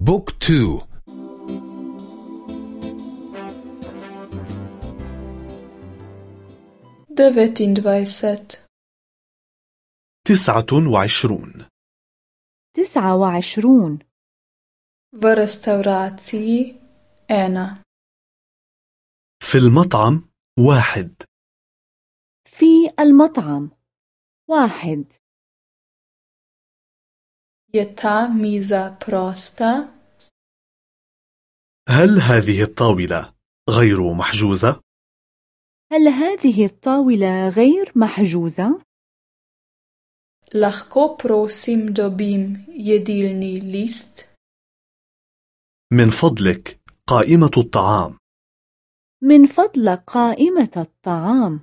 بوك تو. دفتين دوائست تسعة وعشرون. تسعة وعشرون. في أنا. في المطعم واحد. في المطعم واحد. Je ta miza prosta? هل هذه الطاولة غير محجوزة؟ هل هذه الطاولة غير محجوزة؟ Lahko prosim dobim jedilni list? من فضلك قائمة الطعام من فضلك قائمة الطعام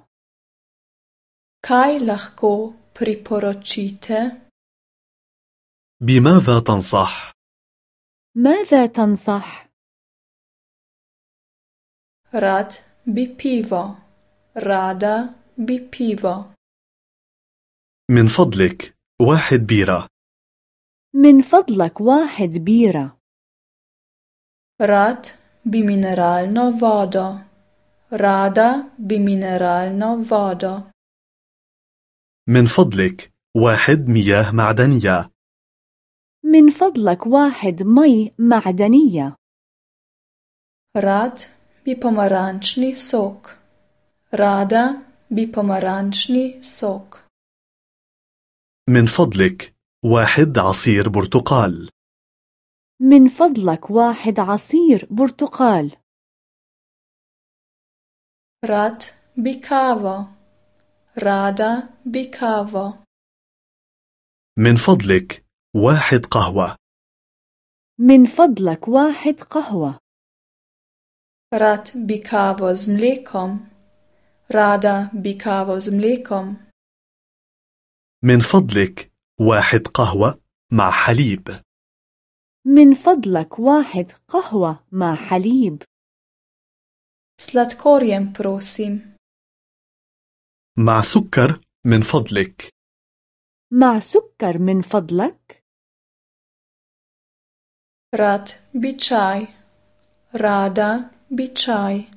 Kaj lahko priporočite? بماذا تنصح؟ ماذا تنصح؟ Pivo. Rada bi pivo. من فضلك واحد بيرة من فضلك واحد بيرة mineralno vodo. Rada bi mineralno vodo. من فضلك واحد مياه معدنية من فضلك واحد مي معدنية Rad bi pomarančni sok. Rada bi pomarančni sok. من فضلك واحد عصير برتقال من فضلك واحد عصير برتقال kavo. Rada bi kavo. من فضلك واحد قهوة من فضلك واحد قهوة Rad bi kavo z mlekom. Rada bi kavo z mlekom. من فضلك واحد قهوة مع حليب من فضلك واحد قهوة مع حليب Sladkorjem prosim. مع سكر من فضلك مع سكر من فضلك Rad bi čaj. Rada bi čaj.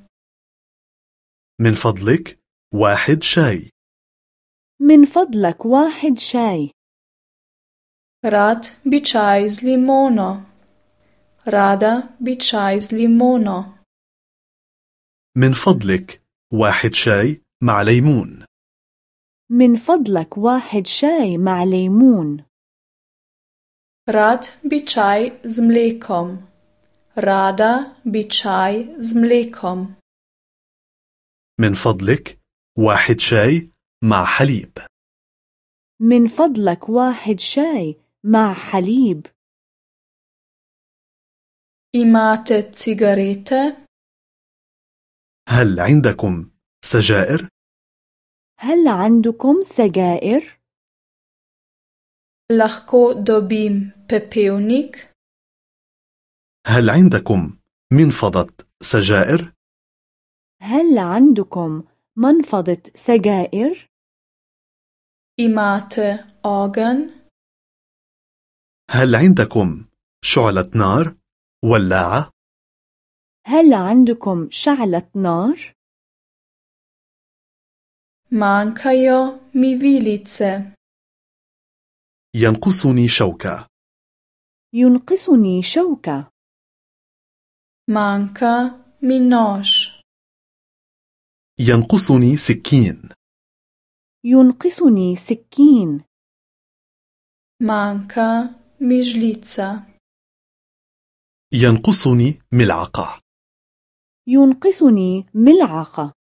من فضلك واحد شاي من فضلك واحد شاي Rad bi čaj z limono. Rada bi čaj z limono. من فضلك واحد شاي مع ليمون من فضلك واحد شاي مع ليمون Rad bi čaj z mlekom. Rada bi čaj z mlekom. من فضلك واحد شاي مع حليب من فضلك واحد شاي مع حليب Imate cigarete? هل عندكم سجائر؟ هل عندكم سجائر؟ Lahko dobim pepevnik? هل عندكم منفضة سجائر؟ هل عندكم منفضة سجائر؟ Imate ogenj? هل عندكم شعلة نار؟ ولاعة؟ هل عندكم شعلة نار؟ Manjkajo mi vilice. ينقصني شوكة. ينقصني شوكة. Mi nož. ينقصني سكين. ينقصني سكين. Mi žlica. ينقصني ملعقة. ينقصني ملعقة.